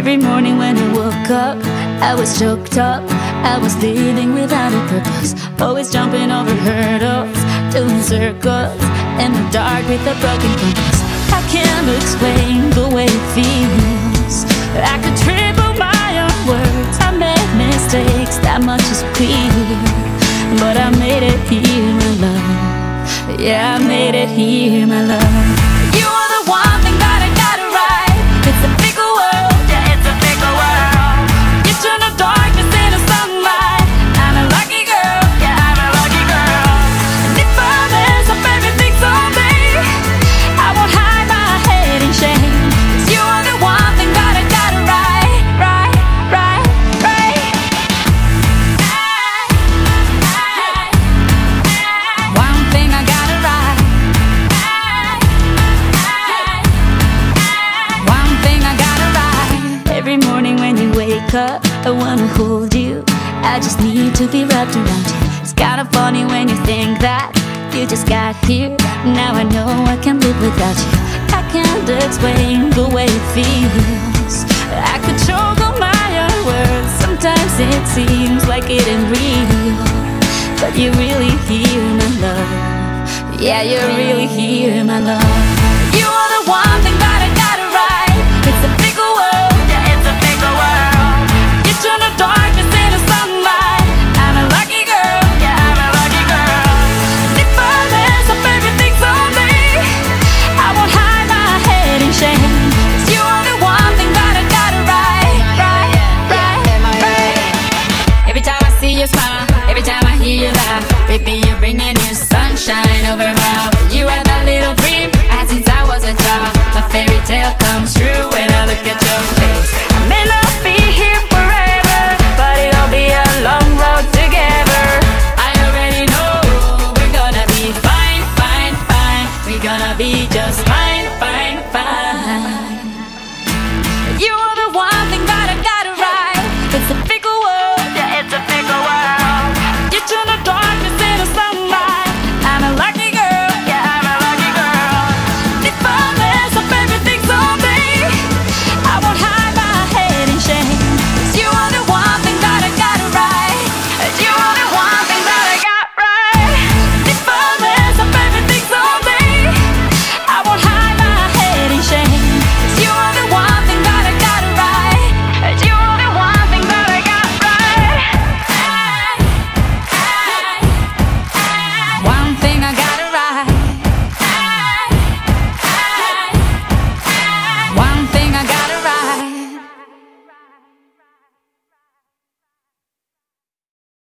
Every morning when I woke up, I was choked up. I was living without a purpose, always jumping over hurdles, doing circles in the dark with a broken compass. I can't explain the way it feels. I could triple my own words. I made mistakes, that much is clear. But I made it here, my love. Yeah, I made it here, my love. I wanna hold you. I just need to be wrapped around you. It's kinda funny when you think that You just got here. Now I know I can't live without you. I can't explain the way it feels. I could choke on my own words. Sometimes it seems like it ain't real. But you're really here, my love. Yeah, you're really here, my love sunshine over my world. You are that little dream I since I was a child. A fairy tale comes true when I look at your face. I may not be here forever, but it'll be a long road together. I already know we're gonna be fine, fine, fine. We're gonna be just fine, fine, fine. You are the one thing that